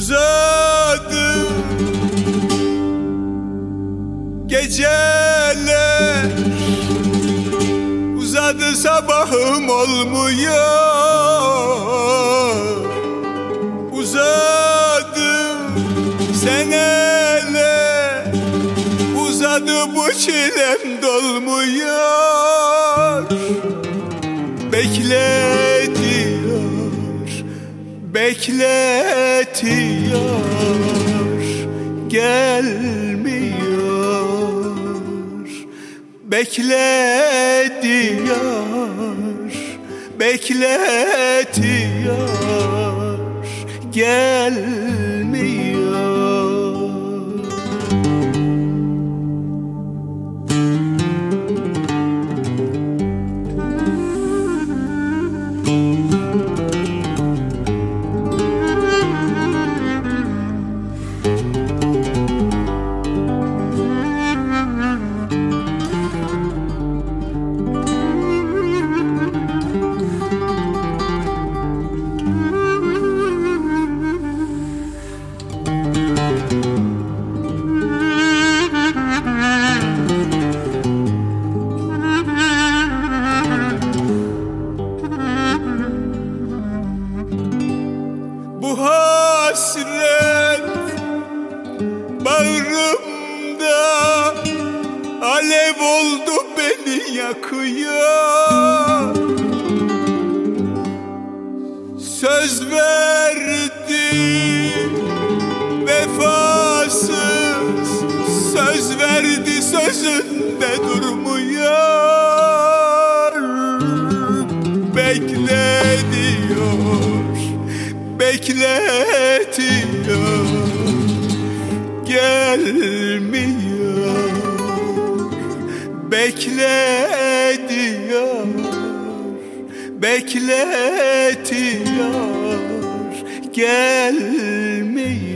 uzadım. Geceler uzadı sabahım olmuyor. Uzadım seneler uzadı bu çilem dolmuyor. Bekle. Bekletiyor Gelmiyor. Bekletiyor Bekletiyor Gelmiyor Bu hasret bağrımda alev oldu beni yakıyor Bekletiyor. Gelmiyor. Beklediyor Bekletiyor. Gelmiyor